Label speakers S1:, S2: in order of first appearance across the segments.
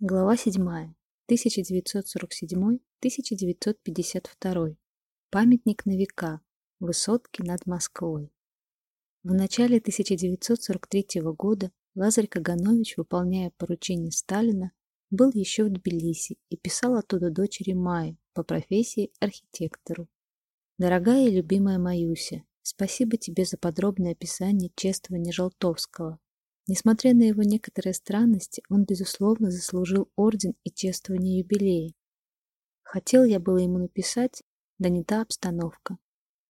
S1: Глава 7. 1947-1952. Памятник на века. Высотки над Москвой. В начале 1943 года Лазарь Каганович, выполняя поручение Сталина, был еще в Тбилиси и писал оттуда дочери Майе, по профессии архитектору. «Дорогая и любимая Маюся, спасибо тебе за подробное описание чествования Желтовского. Несмотря на его некоторые странности, он, безусловно, заслужил орден и чествование юбилея. Хотел я было ему написать, да не та обстановка.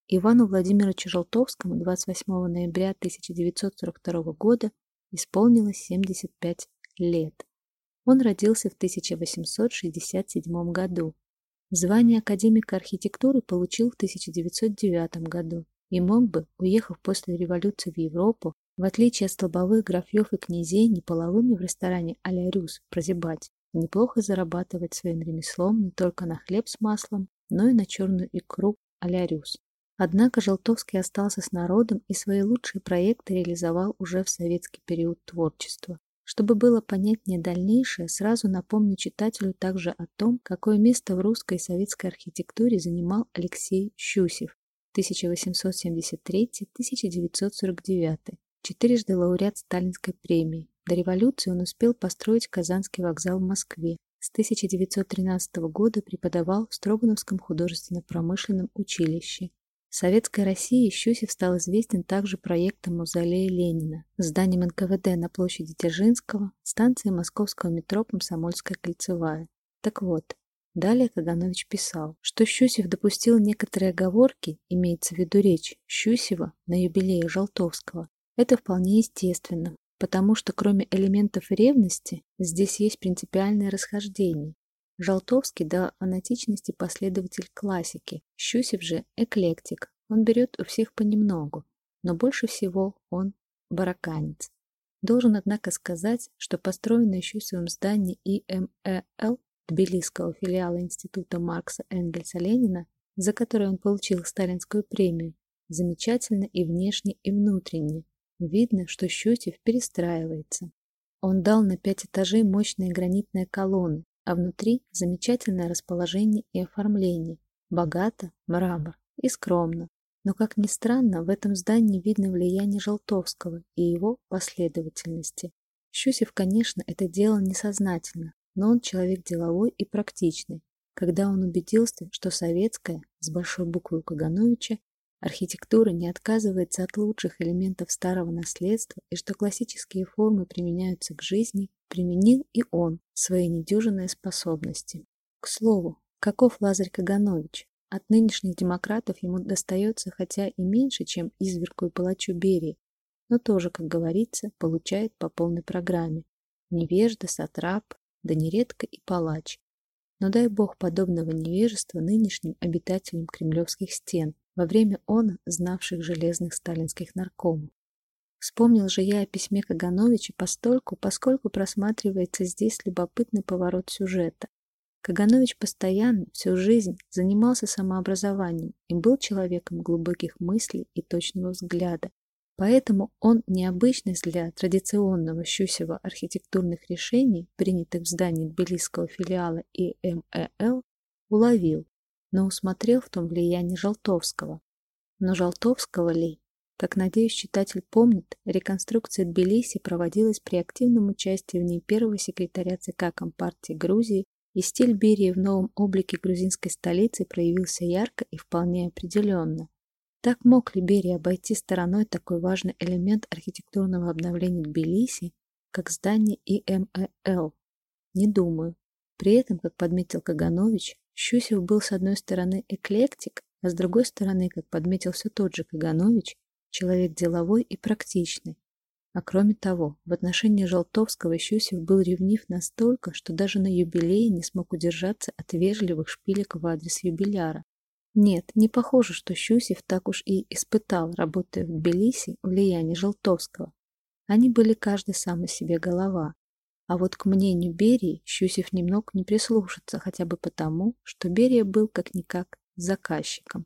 S1: Ивану Владимировичу Желтовскому 28 ноября 1942 года исполнилось 75 лет. Он родился в 1867 году. Звание академика архитектуры получил в 1909 году и мог бы, уехав после революции в Европу, в отличие от столбовых графьев и князей, не половыми в ресторане а-ля Рюс прозябать, неплохо зарабатывать своим ремеслом не только на хлеб с маслом, но и на черную икру а-ля Рюс. Однако Желтовский остался с народом и свои лучшие проекты реализовал уже в советский период творчества. Чтобы было понятнее дальнейшее, сразу напомню читателю также о том, какое место в русской и советской архитектуре занимал Алексей Щусев 1873-1949 четырежды лауреат Сталинской премии. До революции он успел построить Казанский вокзал в Москве. С 1913 года преподавал в Строгановском художественно-промышленном училище. В Советской России Щусев стал известен также проектом Мавзолея Ленина, зданием НКВД на площади Дзержинского, станцией московского метро Комсомольская кольцевая. Так вот, далее Каганович писал, что Щусев допустил некоторые оговорки, имеется в виду речь Щусева на юбилее Желтовского, это вполне естественно, потому что кроме элементов ревности здесь есть принципиальное расхождение. Жалтовский до фанатичности последователь классики, Щусев же эклектик, он берет у всех понемногу, но больше всего он бараканец. Должен, однако, сказать, что построенное Щусевым здание ИМЭЛ Тбилисского филиала Института Маркса Энгельса Ленина, за которое он получил сталинскую премию, замечательно и внешне, и внутренне, Видно, что Щусев перестраивается. Он дал на пять этажей мощные гранитные колонны, а внутри замечательное расположение и оформление. Богато, мрамор и скромно. Но, как ни странно, в этом здании видно влияние Желтовского и его последовательности. Щусев, конечно, это делал несознательно, но он человек деловой и практичный. Когда он убедился, что советская, с большой буквы Кагановича, Архитектура не отказывается от лучших элементов старого наследства и что классические формы применяются к жизни, применил и он свои недюжинные способности. К слову, каков Лазарь Каганович? От нынешних демократов ему достается хотя и меньше, чем изверку и палачу Берии, но тоже, как говорится, получает по полной программе. Невежда, сатрап, да нередко и палач. Но дай бог подобного невежества нынешним обитателям кремлевских стен – во время он знавших железных сталинских наркомов. Вспомнил же я о письме Кагановича постольку, поскольку просматривается здесь любопытный поворот сюжета. Каганович постоянно, всю жизнь, занимался самообразованием и был человеком глубоких мыслей и точного взгляда. Поэтому он необычный для традиционного Щусева архитектурных решений, принятых в здании Тбилисского филиала ИМЭЛ, уловил но усмотрел в том влияние Желтовского. Но Желтовского ли? Как, надеюсь, читатель помнит, реконструкция Тбилиси проводилась при активном участии в ней первого секретаря ЦК Компартии Грузии, и стиль Берии в новом облике грузинской столицы проявился ярко и вполне определенно. Так мог ли Берия обойти стороной такой важный элемент архитектурного обновления Тбилиси, как здание ИМЭЛ? Не думаю. При этом, как подметил Каганович, Щусев был с одной стороны эклектик, а с другой стороны, как подметил все тот же Каганович, человек деловой и практичный. А кроме того, в отношении Желтовского Щусев был ревнив настолько, что даже на юбилее не смог удержаться от вежливых шпилек в адрес юбиляра. Нет, не похоже, что Щусев так уж и испытал, работая в Тбилиси, влияние Желтовского. Они были каждый сам себе голова, а вот к мнению Берии Щусев не мог не прислушаться, хотя бы потому, что Берия был как-никак заказчиком.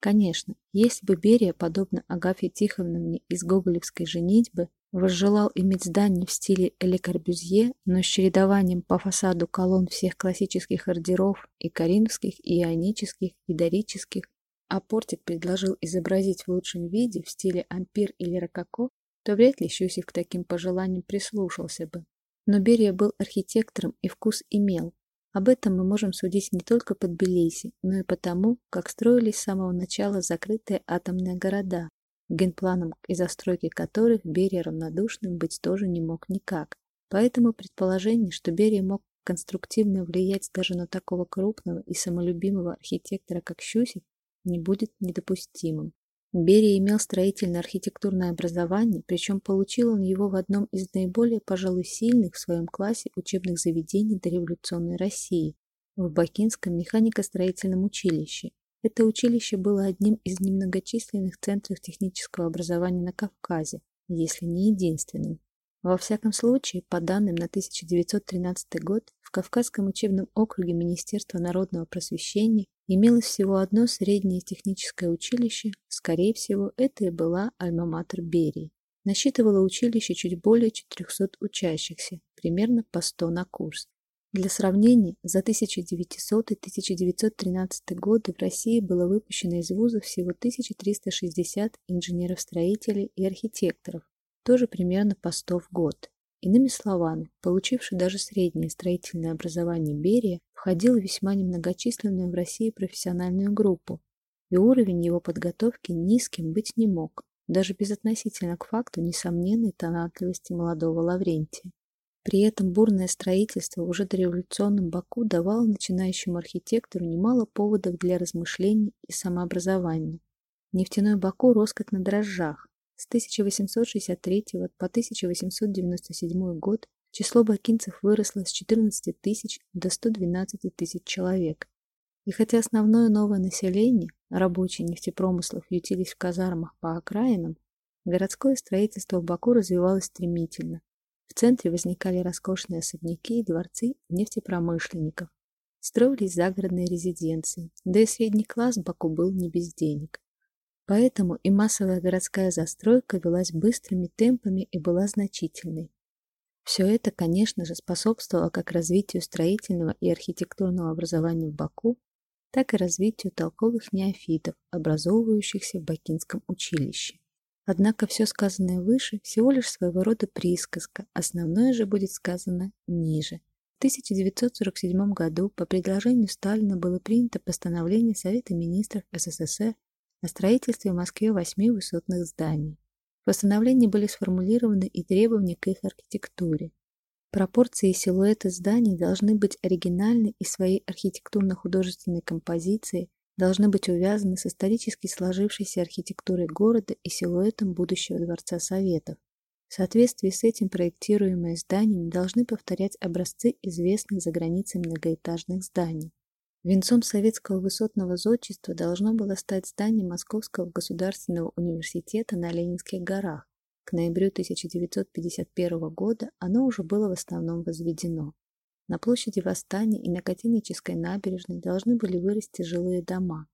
S1: Конечно, если бы Берия, подобно Агафье Тихоновне из гоголевской «Женитьбы», возжелал иметь здание в стиле Эле Корбюзье, но с чередованием по фасаду колонн всех классических ордеров и коринфских, и ионических, и дорических, а портик предложил изобразить в лучшем виде в стиле ампир или рококо, то вряд ли Щусев к таким пожеланиям прислушался бы. Но Берия был архитектором и вкус имел. Об этом мы можем судить не только под Тбилиси, но и потому, как строились с самого начала закрытые атомные города, генпланом и застройки которых Берия равнодушным быть тоже не мог никак. Поэтому предположение, что Берия мог конструктивно влиять даже на такого крупного и самолюбимого архитектора, как Щусев, не будет недопустимым. Берия имел строительно-архитектурное образование, причем получил он его в одном из наиболее, пожалуй, сильных в своем классе учебных заведений дореволюционной России – в Бакинском механико-строительном училище, это училище было одним из немногочисленных центров технического образования на Кавказе, если не единственным. Во всяком случае, по данным на 1913 год, в Кавказском учебном округе Министерства народного просвещения имелось всего одно среднее техническое училище, скорее всего, это и была альма-матер Берии. Насчитывало училище чуть более 400 учащихся, примерно по 100 на курс. Для сравнения, за 1900-1913 годы в России было выпущено из вузов всего 1360 инженеров-строителей и архитекторов, тоже примерно по 100 в год. Иными словами, получивший даже среднее строительное образование Берия входил в весьма немногочисленную в России профессиональную группу, и уровень его подготовки низким быть не мог, даже безотносительно к факту несомненной талантливости молодого Лаврентия. При этом бурное строительство уже до революционном Баку давало начинающему архитектору немало поводов для размышлений и самообразования. Нефтяной Баку рос как на дрожжах. С 1863 по 1897 год число бакинцев выросло с 14 тысяч до 112 тысяч человек. И хотя основное новое население, рабочие нефтепромыслов, ютились в казармах по окраинам, городское строительство в Баку развивалось стремительно. В центре возникали роскошные особняки и дворцы нефтепромышленников. Строились загородные резиденции, да и средний класс Баку был не без денег. Поэтому и массовая городская застройка велась быстрыми темпами и была значительной. Все это, конечно же, способствовало как развитию строительного и архитектурного образования в Баку, так и развитию толковых неофитов, образовывающихся в Бакинском училище. Однако все сказанное выше всего лишь своего рода присказка, основное же будет сказано ниже. В 1947 году по предложению Сталина было принято постановление Совета министров СССР о строительстве в Москве восьми высотных зданий. В постановлении были сформулированы и требования к их архитектуре. Пропорции и силуэты зданий должны быть оригинальны и своей архитектурно-художественной композицией должны быть увязаны с исторически сложившейся архитектурой города и силуэтом будущего Дворца Советов. В соответствии с этим проектируемые здания не должны повторять образцы известных за границей многоэтажных зданий. Венцом советского высотного зодчества должно было стать здание Московского государственного университета на Ленинских горах. К ноябрю 1951 года оно уже было в основном возведено. На площади Восстания и на Котельнической набережной должны были вырасти жилые дома.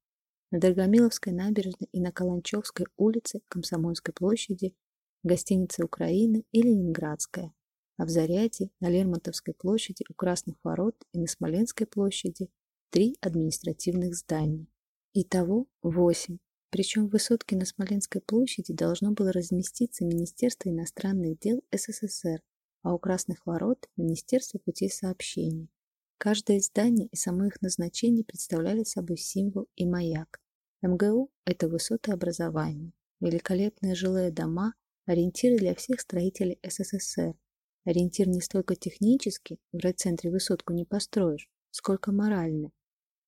S1: На Драгомиловской набережной и на Каланчевской улице, Комсомольской площади, гостиницы Украины и Ленинградская. А в Заряде, на Лермонтовской площади, у Красных ворот и на Смоленской площади три административных здания. Итого восемь. Причем в высотке на Смоленской площади должно было разместиться Министерство иностранных дел СССР, а у Красных ворот – Министерство путей сообщений. Каждое здание и само их назначение представляли собой символ и маяк. МГУ – это высоты образования, великолепные жилые дома, ориентиры для всех строителей СССР. Ориентир не столько технический, в райцентре высотку не построишь, сколько моральный.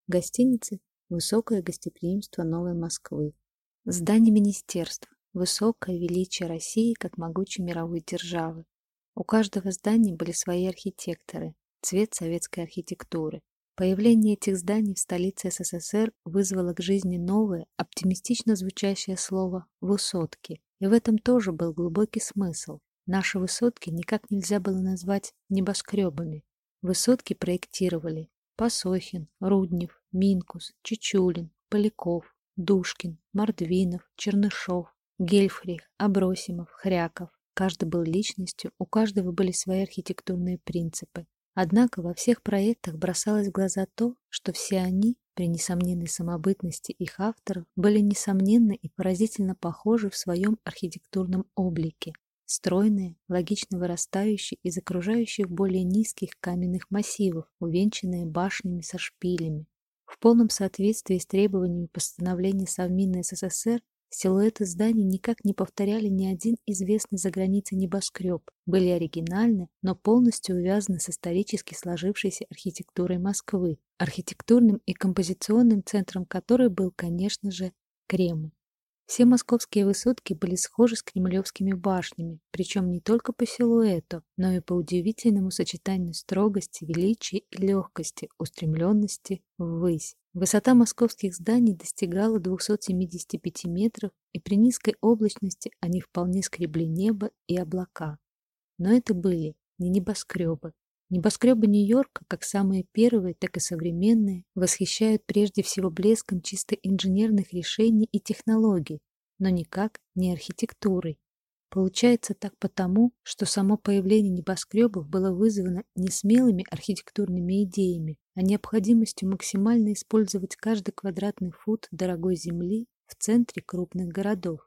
S1: Гостиницы – высокое гостеприимство Новой Москвы. Здание министерств – высокое величие России как могучей мировой державы. У каждого здания были свои архитекторы, цвет советской архитектуры. Появление этих зданий в столице СССР вызвало к жизни новое, оптимистично звучащее слово «высотки». И в этом тоже был глубокий смысл. Наши высотки никак нельзя было назвать небоскребами. Высотки проектировали Посохин, Руднев, Минкус, Чечулин, Поляков, Душкин, Мордвинов, Чернышов, Гельфрих, Абросимов, Хряков, Каждый был личностью, у каждого были свои архитектурные принципы. Однако во всех проектах бросалось в глаза то, что все они, при несомненной самобытности их авторов, были несомненно и поразительно похожи в своем архитектурном облике. Стройные, логично вырастающие из окружающих более низких каменных массивов, увенчанные башнями со шпилями. В полном соответствии с требованиями постановления Совмина СССР Силуэты зданий никак не повторяли ни один известный за границей небоскреб, были оригинальны, но полностью увязаны с исторически сложившейся архитектурой Москвы, архитектурным и композиционным центром которой был, конечно же, Кремль. Все московские высотки были схожи с кремлевскими башнями, причем не только по силуэту, но и по удивительному сочетанию строгости, величия и легкости, устремленности ввысь. Высота московских зданий достигала 275 метров, и при низкой облачности они вполне скребли небо и облака. Но это были не небоскребы, Небоскребы Нью-Йорка, как самые первые, так и современные, восхищают прежде всего блеском чисто инженерных решений и технологий, но никак не архитектурой. Получается так потому, что само появление небоскребов было вызвано не смелыми архитектурными идеями, а необходимостью максимально использовать каждый квадратный фут дорогой земли в центре крупных городов.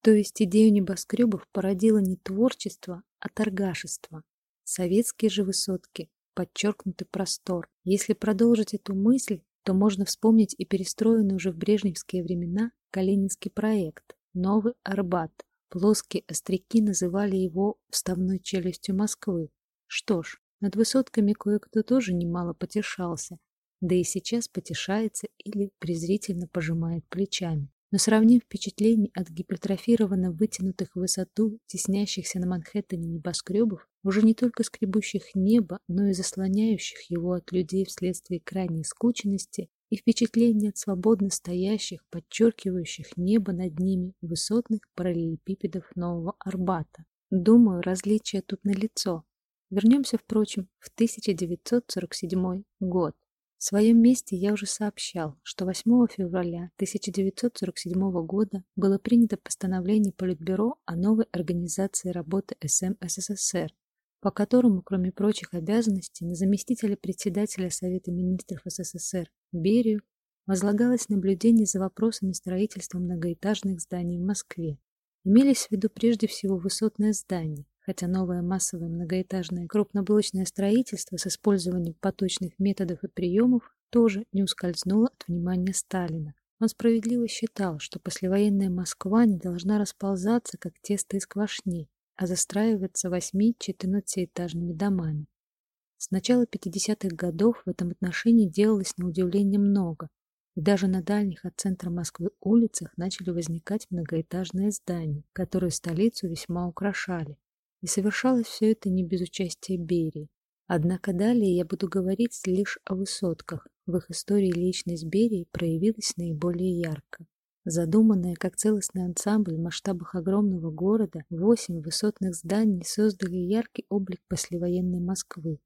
S1: То есть идею небоскребов породило не творчество, а торгашество. Советские же высотки – подчеркнутый простор. Если продолжить эту мысль, то можно вспомнить и перестроенный уже в брежневские времена Калининский проект «Новый Арбат». Плоские остряки называли его вставной челюстью Москвы. Что ж, над высотками кое-кто тоже немало потешался, да и сейчас потешается или презрительно пожимает плечами. Но сравнив впечатлений от гипертрофированно вытянутых в высоту, теснящихся на Манхэттене небоскребов, уже не только скребущих небо, но и заслоняющих его от людей вследствие крайней скученности, и впечатление от свободно стоящих, подчеркивающих небо над ними высотных параллелепипедов Нового Арбата. Думаю, различие тут налицо. Вернемся, впрочем, в 1947 год. В своем месте я уже сообщал, что 8 февраля 1947 года было принято постановление Политбюро о новой организации работы СМ СССР, по которому, кроме прочих обязанностей, на заместителя председателя Совета министров СССР Берию возлагалось наблюдение за вопросами строительства многоэтажных зданий в Москве. Имелись в виду прежде всего высотные здания, хотя новое массовое многоэтажное крупнобылочное строительство с использованием поточных методов и приемов тоже не ускользнуло от внимания Сталина. Он справедливо считал, что послевоенная Москва не должна расползаться, как тесто из квашни, а застраиваться восьми-четырнадцатиэтажными домами. С начала 50-х годов в этом отношении делалось на удивление много, и даже на дальних от центра Москвы улицах начали возникать многоэтажные здания, которые столицу весьма украшали. И совершалось все это не без участия Берии. Однако далее я буду говорить лишь о высотках. В их истории личность Берии проявилась наиболее ярко. Задуманная как целостный ансамбль в масштабах огромного города, восемь высотных зданий создали яркий облик послевоенной Москвы.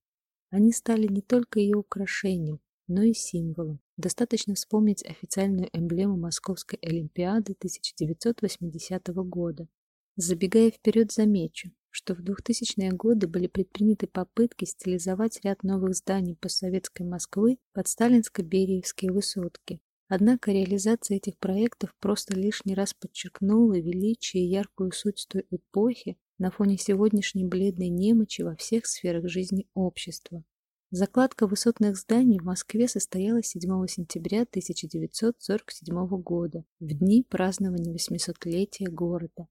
S1: Они стали не только ее украшением, но и символом. Достаточно вспомнить официальную эмблему Московской Олимпиады 1980 года. Забегая вперед, замечу, что в 2000-е годы были предприняты попытки стилизовать ряд новых зданий постсоветской Москвы под сталинско-бериевские высотки. Однако реализация этих проектов просто лишний раз подчеркнула величие и яркую суть той эпохи на фоне сегодняшней бледной немочи во всех сферах жизни общества. Закладка высотных зданий в Москве состоялась 7 сентября 1947 года, в дни празднования 800-летия города.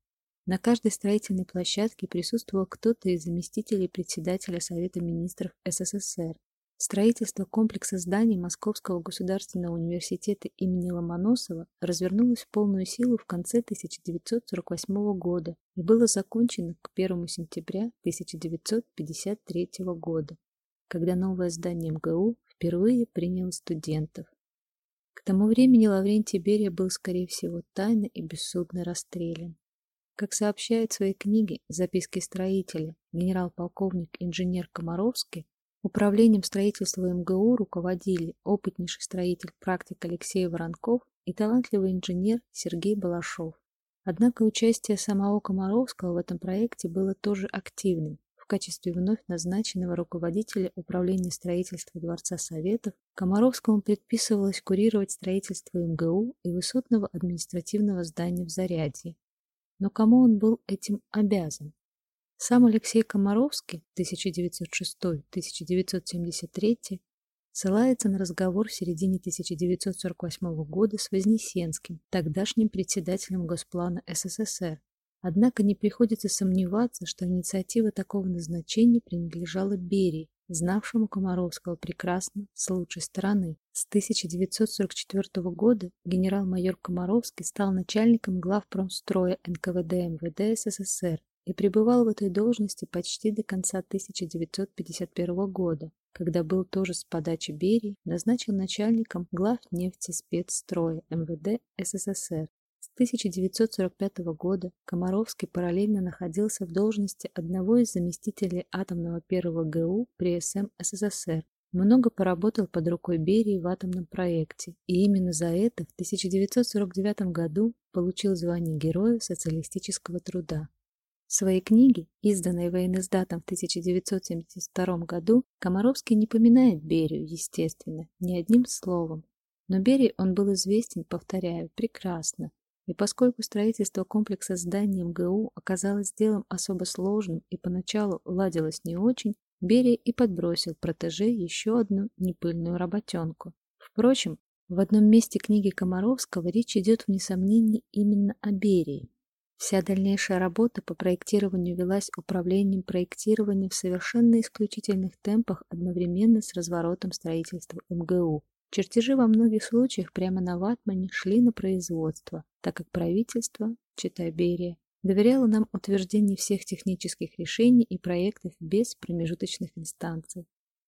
S1: На каждой строительной площадке присутствовал кто-то из заместителей председателя Совета министров СССР. Строительство комплекса зданий Московского государственного университета имени Ломоносова развернулось в полную силу в конце 1948 года и было закончено к 1 сентября 1953 года, когда новое здание МГУ впервые приняло студентов. К тому времени Лаврентий Берия был, скорее всего, тайно и бессудно расстрелян. Как сообщает в своей книге «Записки строителя» генерал-полковник-инженер Комаровский, управлением строительства МГУ руководили опытнейший строитель-практик Алексей Воронков и талантливый инженер Сергей Балашов. Однако участие самого Комаровского в этом проекте было тоже активным. В качестве вновь назначенного руководителя управления строительства Дворца Советов Комаровскому предписывалось курировать строительство МГУ и высотного административного здания в Зарядье. Но кому он был этим обязан? Сам Алексей Комаровский 1906-1973 ссылается на разговор в середине 1948 года с Вознесенским, тогдашним председателем Госплана СССР. Однако не приходится сомневаться, что инициатива такого назначения принадлежала Берии, знавшему Комаровского прекрасно с лучшей стороны. С 1944 года генерал-майор Комаровский стал начальником главпромстроя НКВД МВД СССР и пребывал в этой должности почти до конца 1951 года, когда был тоже с подачи Берии назначен начальником глав нефтеспецстроя МВД СССР. С 1945 года Комаровский параллельно находился в должности одного из заместителей атомного первого ГУ при СМ СССР. Много поработал под рукой Берии в атомном проекте, и именно за это в 1949 году получил звание Героя социалистического труда. Своей книге, изданной военноиздатом в 1972 году, Комаровский не поминает Берию, естественно, ни одним словом. Но Берии он был известен, повторяю, прекрасно. И поскольку строительство комплекса зданий МГУ оказалось делом особо сложным и поначалу ладилось не очень, Берия и подбросил протеже еще одну непыльную работенку. Впрочем, в одном месте книги Комаровского речь идет вне сомнений именно о Берии. Вся дальнейшая работа по проектированию велась управлением проектирования в совершенно исключительных темпах одновременно с разворотом строительства МГУ. Чертежи во многих случаях прямо на ватмане шли на производство, так как правительство, читай Берия, доверяло нам утверждение всех технических решений и проектов без промежуточных инстанций.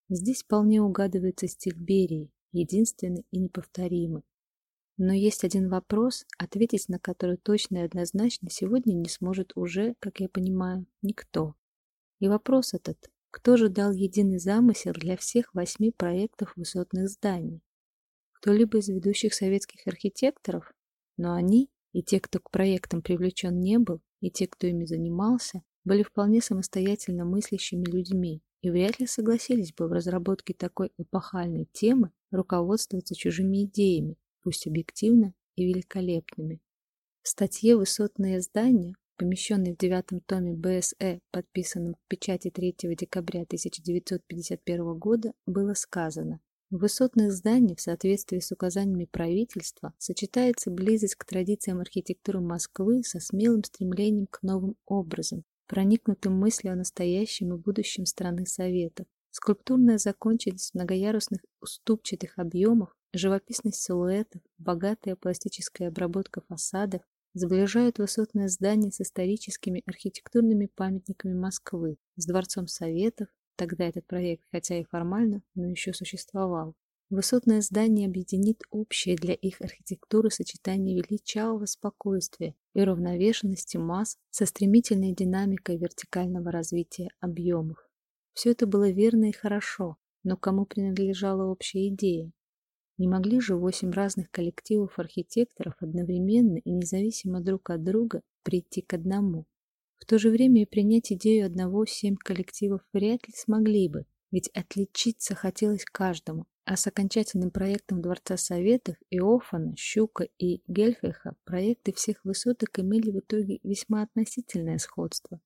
S1: Здесь вполне угадывается стиль Берии, единственный и неповторимый. Но есть один вопрос, ответить на который точно и однозначно сегодня не сможет уже, как я понимаю, никто. И вопрос этот, кто же дал единый замысел для всех восьми проектов высотных зданий? Кто-либо из ведущих советских архитекторов? Но они, и те, кто к проектам привлечен не был, и те, кто ими занимался, были вполне самостоятельно мыслящими людьми и вряд ли согласились бы в разработке такой эпохальной темы руководствоваться чужими идеями, пусть объективно и великолепными. В статье «Высотные здания», помещенной в девятом томе БСЭ, подписанном в печати 3 декабря 1951 года, было сказано в высотных зданиях в соответствии с указаниями правительства сочетается близость к традициям архитектуры Москвы со смелым стремлением к новым образам, проникнутым мыслью о настоящем и будущем страны Советов. Скульптурная законченность многоярусных уступчатых объемов Живописность силуэтов, богатая пластическая обработка фасадов сближают высотное здание с историческими архитектурными памятниками Москвы, с Дворцом Советов, тогда этот проект, хотя и формально, но еще существовал. Высотное здание объединит общее для их архитектуры сочетание величавого спокойствия и равновешенности масс со стремительной динамикой вертикального развития объемов. Все это было верно и хорошо, но кому принадлежала общая идея? Не могли же восемь разных коллективов архитекторов одновременно и независимо друг от друга прийти к одному. В то же время и принять идею одного семь коллективов вряд ли смогли бы, ведь отличиться хотелось каждому, а с окончательным проектом Дворца Советов Иофана, Щука и Гельфеха проекты всех высоток имели в итоге весьма относительное сходство.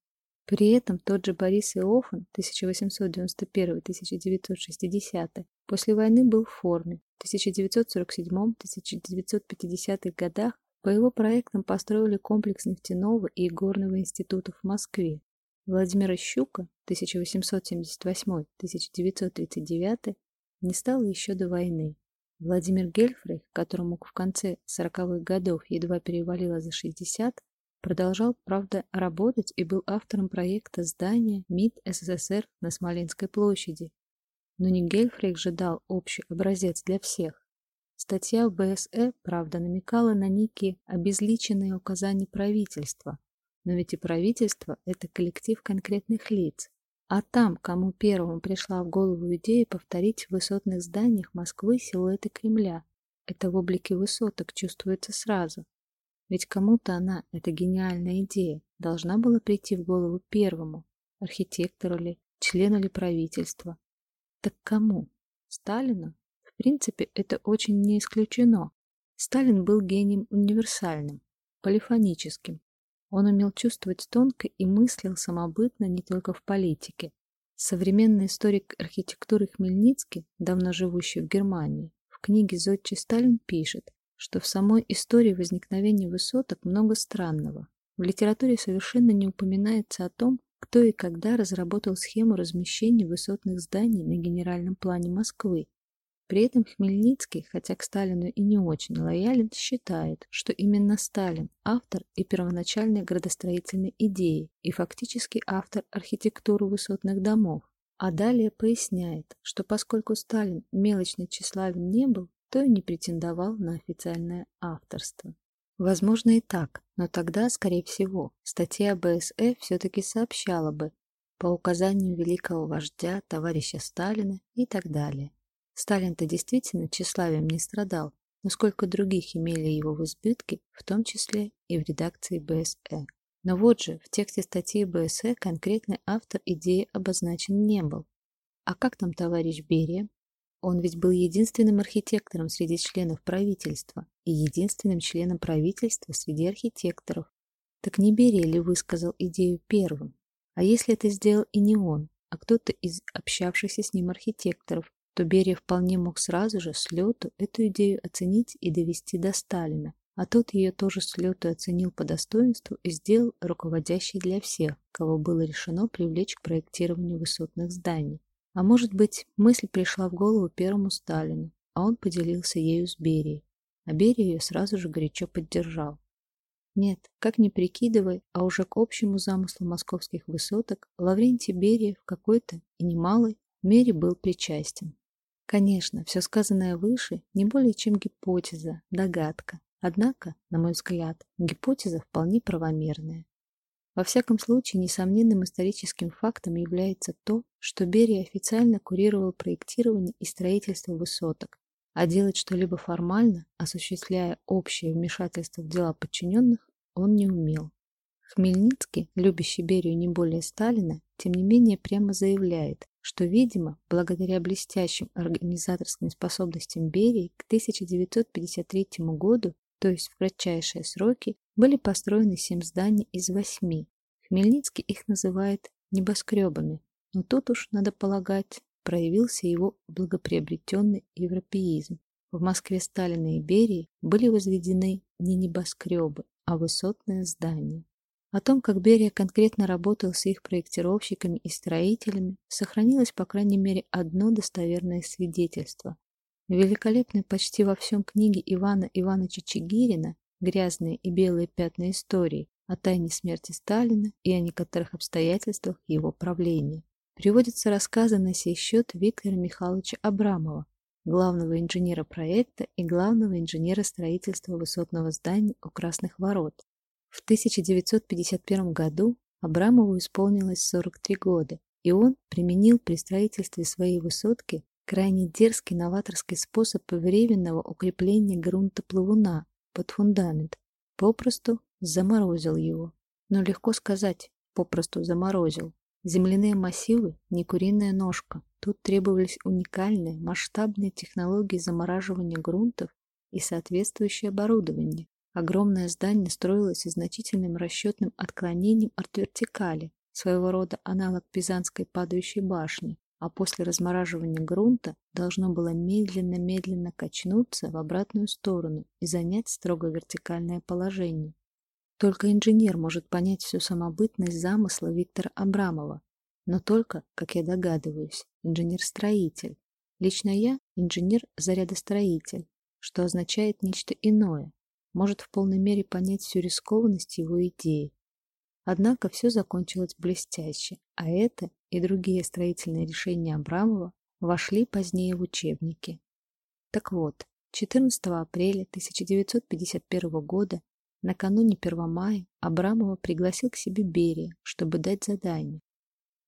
S1: При этом тот же Борис Иофан 1891-1960 после войны был в форме. В 1947-1950 годах по его проектам построили комплекс нефтяного и горного институтов в Москве. Владимир Щука 1878-1939 не стало еще до войны. Владимир Гельфрейх, которому в конце 40-х годов едва перевалило за 60, Продолжал, правда, работать и был автором проекта здания МИД СССР на Смоленской площади. Но не Гельфрейх же дал общий образец для всех. Статья в БСЭ, правда, намекала на некие обезличенные указания правительства. Но ведь и правительство – это коллектив конкретных лиц. А там, кому первому пришла в голову идея повторить в высотных зданиях Москвы силуэты Кремля, это в облике высоток чувствуется сразу. Ведь кому-то она, эта гениальная идея, должна была прийти в голову первому, архитектору ли, члену ли правительства. Так кому? Сталину? В принципе, это очень не исключено. Сталин был гением универсальным, полифоническим. Он умел чувствовать тонко и мыслил самобытно не только в политике. Современный историк архитектуры Хмельницкий, давно живущий в Германии, в книге «Зодчий Сталин» пишет, что в самой истории возникновения высоток много странного. В литературе совершенно не упоминается о том, кто и когда разработал схему размещения высотных зданий на генеральном плане Москвы. При этом Хмельницкий, хотя к Сталину и не очень лоялен, считает, что именно Сталин – автор и первоначальной градостроительной идеи и фактически автор архитектуры высотных домов. А далее поясняет, что поскольку Сталин мелочно тщеславен не был, то и не претендовал на официальное авторство. Возможно и так, но тогда, скорее всего, статья БСЭ все-таки сообщала бы по указанию великого вождя, товарища Сталина и так далее. Сталин-то действительно тщеславием не страдал, но сколько других имели его в избытке, в том числе и в редакции БСЭ. Но вот же, в тексте статьи БСЭ конкретный автор идеи обозначен не был. А как там товарищ Берия? Он ведь был единственным архитектором среди членов правительства и единственным членом правительства среди архитекторов. Так не Берия ли высказал идею первым? А если это сделал и не он, а кто-то из общавшихся с ним архитекторов, то Берия вполне мог сразу же с лету эту идею оценить и довести до Сталина, а тот ее тоже с лету оценил по достоинству и сделал руководящей для всех, кого было решено привлечь к проектированию высотных зданий. А может быть, мысль пришла в голову первому Сталину, а он поделился ею с Берией, а Берия ее сразу же горячо поддержал. Нет, как ни прикидывай, а уже к общему замыслу московских высоток Лаврентий Берия в какой-то и немалой мере был причастен. Конечно, все сказанное выше не более чем гипотеза, догадка. Однако, на мой взгляд, гипотеза вполне правомерная. Во всяком случае, несомненным историческим фактом является то, что Берия официально курировал проектирование и строительство высоток, а делать что-либо формально, осуществляя общее вмешательство в дела подчиненных, он не умел. Хмельницкий, любящий Берию не более Сталина, тем не менее прямо заявляет, что, видимо, благодаря блестящим организаторским способностям Берии к 1953 году, то есть в кратчайшие сроки, были построены семь зданий из восьми. Хмельницкий их называет небоскребами, но тут уж, надо полагать, проявился его благоприобретенный европеизм. В Москве Сталина и Берии были возведены не небоскребы, а высотные здания. О том, как Берия конкретно работал с их проектировщиками и строителями, сохранилось по крайней мере одно достоверное свидетельство. В великолепной почти во всем книге Ивана Ивановича Чигирина грязные и белые пятна истории о тайне смерти Сталина и о некоторых обстоятельствах его правления. Приводятся рассказы на сей счет Виктора Михайловича Абрамова, главного инженера проекта и главного инженера строительства высотного здания у Красных Ворот. В 1951 году Абрамову исполнилось 43 года, и он применил при строительстве своей высотки крайне дерзкий новаторский способ временного укрепления грунта плавуна под фундамент, попросту заморозил его. Но легко сказать, попросту заморозил. Земляные массивы – не куриная ножка. Тут требовались уникальные, масштабные технологии замораживания грунтов и соответствующее оборудование. Огромное здание строилось с значительным расчетным отклонением от вертикали, своего рода аналог Пизанской падающей башни, а после размораживания грунта должно было медленно-медленно качнуться в обратную сторону и занять строго вертикальное положение. Только инженер может понять всю самобытность замысла Виктора Абрамова, но только, как я догадываюсь, инженер-строитель. Лично я инженер-зарядостроитель, что означает нечто иное, может в полной мере понять всю рискованность его идеи. Однако все закончилось блестяще, а это и другие строительные решения Абрамова вошли позднее в учебники. Так вот, 14 апреля 1951 года, накануне 1 мая, Абрамова пригласил к себе Берия, чтобы дать задание.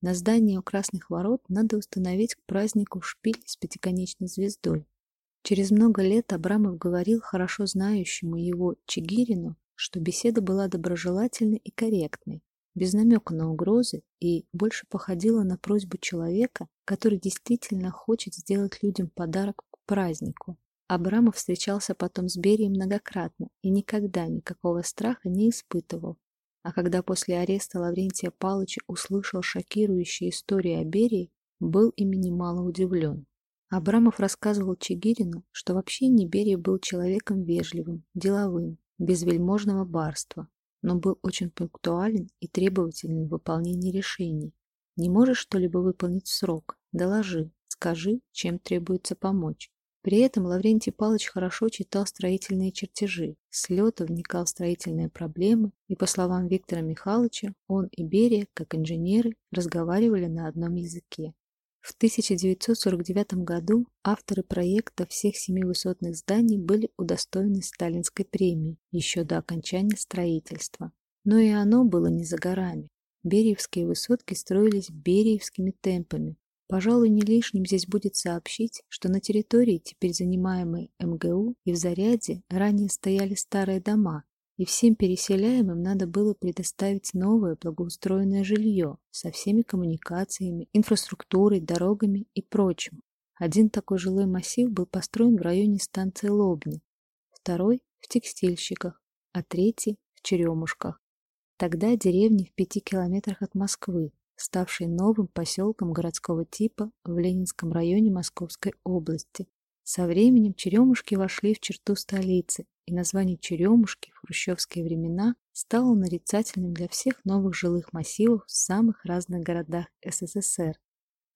S1: На здании у Красных Ворот надо установить к празднику шпиль с пятиконечной звездой. Через много лет Абрамов говорил хорошо знающему его Чигирину, что беседа была доброжелательной и корректной, без намека на угрозы и больше походила на просьбу человека, который действительно хочет сделать людям подарок к празднику. Абрамов встречался потом с Берией многократно и никогда никакого страха не испытывал. А когда после ареста Лаврентия Палыча услышал шокирующие истории о Берии, был ими немало удивлен. Абрамов рассказывал Чигирину, что вообще Неберия был человеком вежливым, деловым, без вельможного барства, но был очень пунктуален и требователен в выполнении решений. Не можешь что-либо выполнить в срок? Доложи, скажи, чем требуется помочь. При этом Лаврентий Павлович хорошо читал строительные чертежи, с лета вникал в строительные проблемы, и, по словам Виктора Михайловича, он и Берия, как инженеры, разговаривали на одном языке. В 1949 году авторы проекта всех семи высотных зданий были удостоены Сталинской премии еще до окончания строительства. Но и оно было не за горами. Бериевские высотки строились бериевскими темпами. Пожалуй, не лишним здесь будет сообщить, что на территории, теперь занимаемой МГУ и в Заряде, ранее стояли старые дома, и всем переселяемым надо было предоставить новое благоустроенное жилье со всеми коммуникациями, инфраструктурой, дорогами и прочим. Один такой жилой массив был построен в районе станции Лобни, второй – в Текстильщиках, а третий – в Черемушках. Тогда деревни в пяти километрах от Москвы, ставшей новым поселком городского типа в Ленинском районе Московской области. Со временем Черемушки вошли в черту столицы и название Черемушки в хрущевские времена стало нарицательным для всех новых жилых массивов в самых разных городах СССР.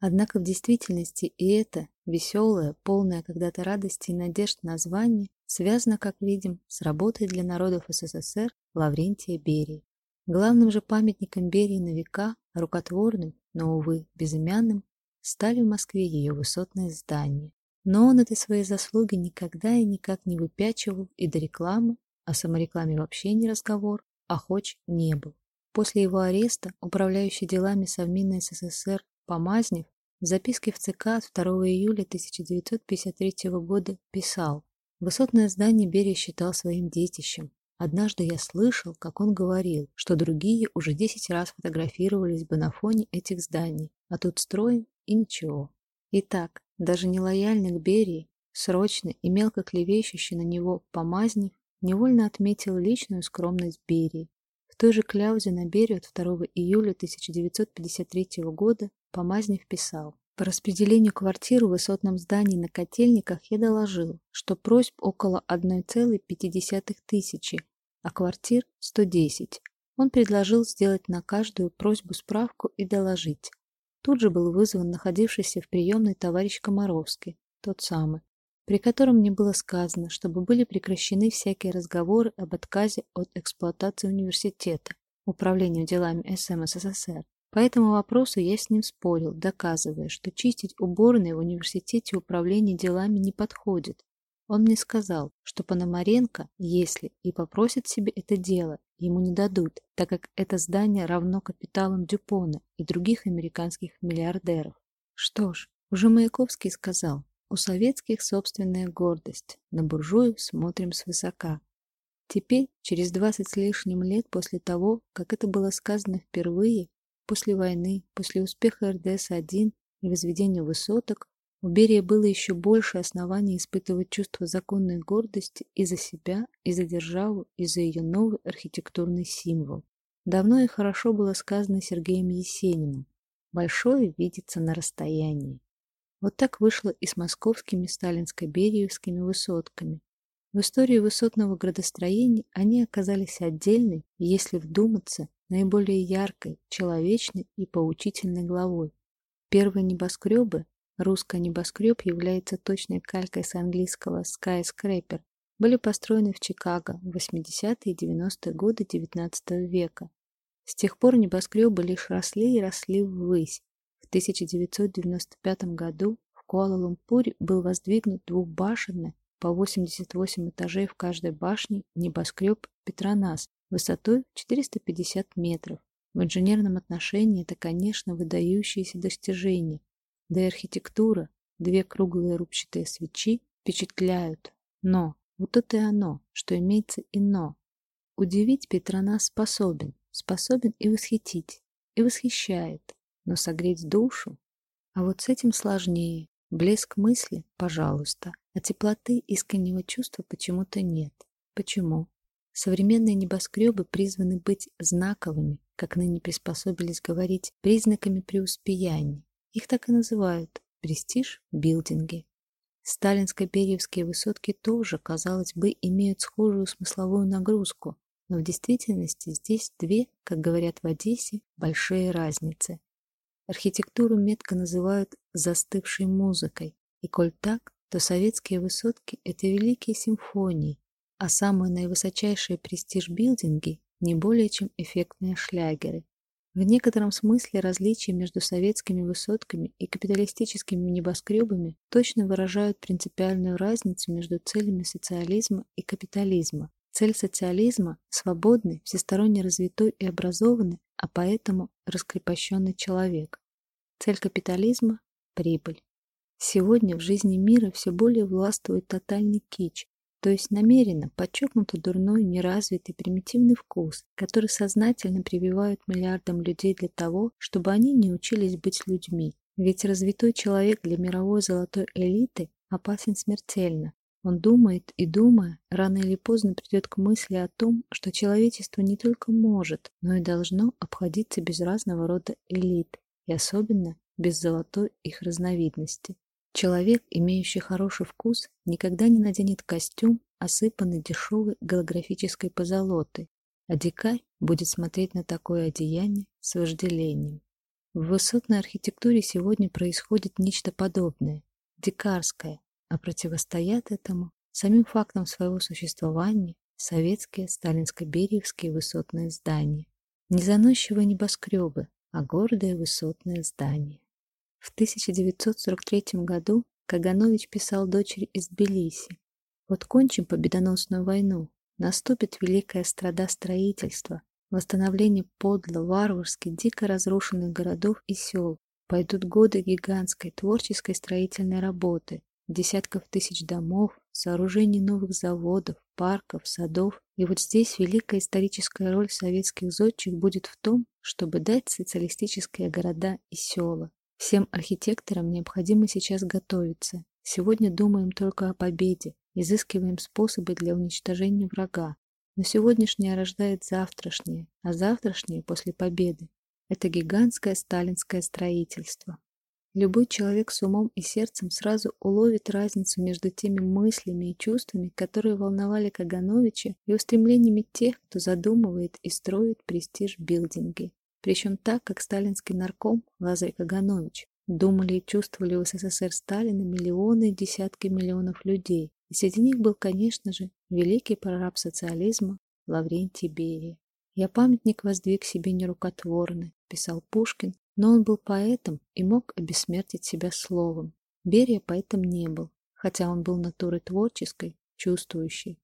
S1: Однако в действительности и это веселое, полное когда-то радости и надежд название связано, как видим, с работой для народов СССР Лаврентия Берии. Главным же памятником Берии на века, рукотворным, но, увы, безымянным, стали в Москве ее высотные здания. Но он этой своей заслуги никогда и никак не выпячивал и до рекламы, о саморекламе вообще не разговор, охоч не был. После его ареста управляющий делами Совмина СССР Помазнев в записке в ЦК от 2 июля 1953 года писал «Высотное здание Берия считал своим детищем. Однажды я слышал, как он говорил, что другие уже 10 раз фотографировались бы на фоне этих зданий, а тут строим и ничего. Итак, даже нелояльный к Берии, срочно и мелко клевещущий на него Помазнев, невольно отметил личную скромность Берии. В той же кляузе на Берию от 2 июля 1953 года Помазнев писал по распределению квартир в высотном здании на Котельниках я доложил, что просьб около 1,5 тысячи, а квартир 110. Он предложил сделать на каждую просьбу справку и доложить. Тут же был вызван находившийся в приемной товарищ Комаровский, тот самый, при котором мне было сказано, чтобы были прекращены всякие разговоры об отказе от эксплуатации университета, управлению делами СМ СССР. По этому вопросу я с ним спорил, доказывая, что чистить уборные в университете управления делами не подходит. Он мне сказал, что Пономаренко, если и попросит себе это дело, ему не дадут, так как это здание равно капиталам Дюпона и других американских миллиардеров. Что ж, уже Маяковский сказал, у советских собственная гордость, на буржуев смотрим свысока. Теперь, через 20 с лишним лет после того, как это было сказано впервые, после войны, после успеха РДС-1 и возведения высоток, у Берии было еще больше оснований испытывать чувство законной гордости и за себя, и за державу, и за ее новый архитектурный символ. Давно и хорошо было сказано Сергеем Есениным. Большое видится на расстоянии. Вот так вышло и с московскими сталинско-бериевскими высотками. В истории высотного градостроения они оказались отдельной, если вдуматься, наиболее яркой, человечной и поучительной главой. Первые небоскребы Русский небоскреб является точной калькой с английского skyscraper. Были построены в Чикаго в 80-е и 90-е годы XIX века. С тех пор небоскребы лишь росли и росли ввысь. В 1995 году в Куала-Лумпуре был воздвигнут двухбашенный по 88 этажей в каждой башне небоскреб Петронас высотой 450 метров. В инженерном отношении это, конечно, выдающееся достижение, да и архитектура, две круглые рубчатые свечи впечатляют. Но вот это и оно, что имеется ино. удивить Петронас способен, способен и восхитить, и восхищает, но согреть душу? А вот с этим сложнее. Блеск мысли – пожалуйста, а теплоты искреннего чувства почему-то нет. Почему? Современные небоскребы призваны быть знаковыми, как ныне приспособились говорить, признаками преуспеяния. Их так и называют – престиж-билдинги. Сталинско-бериевские высотки тоже, казалось бы, имеют схожую смысловую нагрузку, но в действительности здесь две, как говорят в Одессе, большие разницы. Архитектуру метко называют «застывшей музыкой», и коль так, то советские высотки – это великие симфонии, а самые наивысочайшие престиж-билдинги не более чем эффектные шлягеры. В некотором смысле различия между советскими высотками и капиталистическими небоскребами точно выражают принципиальную разницу между целями социализма и капитализма. Цель социализма – свободный, всесторонне развитой и образованный, а поэтому раскрепощенный человек. Цель капитализма – прибыль. Сегодня в жизни мира все более властвует тотальный кич, то есть намеренно подчеркнуто дурной, неразвитый, примитивный вкус, который сознательно прививают миллиардам людей для того, чтобы они не учились быть людьми. Ведь развитой человек для мировой золотой элиты опасен смертельно. Он думает и думая, рано или поздно придет к мысли о том, что человечество не только может, но и должно обходиться без разного рода элит, и особенно без золотой их разновидности. Человек, имеющий хороший вкус, никогда не наденет костюм, осыпанный дешевой голографической позолотой, а дикарь будет смотреть на такое одеяние с вожделением. В высотной архитектуре сегодня происходит нечто подобное, дикарское, а противостоят этому самим фактом своего существования советские сталинско-бериевские высотные здания. Не заносчивые небоскребы, а гордые высотные здания. В 1943 году Каганович писал дочери из Тбилиси. «Вот кончим победоносную войну, наступит великая страда строительства, восстановление подло, варварски, дико разрушенных городов и сел. Пойдут годы гигантской творческой строительной работы, десятков тысяч домов, сооружений новых заводов, парков, садов. И вот здесь великая историческая роль советских зодчих будет в том, чтобы дать социалистические города и села, Всем архитекторам необходимо сейчас готовиться. Сегодня думаем только о победе, изыскиваем способы для уничтожения врага. Но сегодняшнее рождает завтрашнее, а завтрашнее после победы – это гигантское сталинское строительство. Любой человек с умом и сердцем сразу уловит разницу между теми мыслями и чувствами, которые волновали Кагановича, и устремлениями тех, кто задумывает и строит престиж-билдинги. Причем так, как сталинский нарком Лазарь Каганович. Думали и чувствовали в СССР Сталина миллионы и десятки миллионов людей. И среди них был, конечно же, великий прораб социализма Лаврентий Берия. «Я памятник воздвиг себе нерукотворный», – писал Пушкин, но он был поэтом и мог обессмертить себя словом. Берия поэтом не был, хотя он был натурой творческой, чувствующей.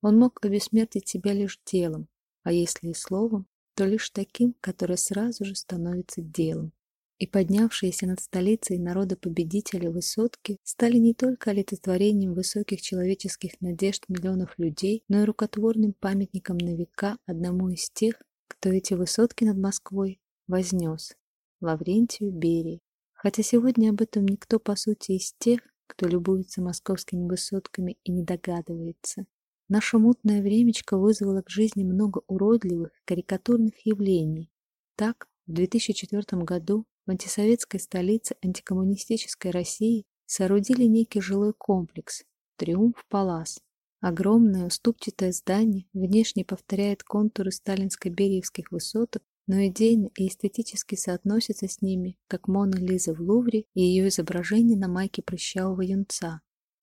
S1: Он мог обессмертить себя лишь телом, а если и словом, то лишь таким, которое сразу же становится делом. И поднявшиеся над столицей народа победители высотки стали не только олицетворением высоких человеческих надежд миллионов людей, но и рукотворным памятником на века одному из тех, кто эти высотки над Москвой вознес – Лаврентию Берии. Хотя сегодня об этом никто, по сути, из тех, кто любуется московскими высотками и не догадывается. Наше мутное времечко вызвало к жизни много уродливых, карикатурных явлений. Так, в 2004 году в антисоветской столице антикоммунистической России соорудили некий жилой комплекс «Триумф-Палас». Огромное уступчатое здание внешне повторяет контуры сталинско-бериевских высоток, но идейно и эстетически соотносится с ними, как Мона Лиза в Лувре и ее изображение на майке прыщавого юнца,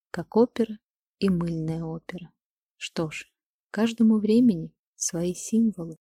S1: как опера и мыльная опера. Что ж, каждому времени свои символы.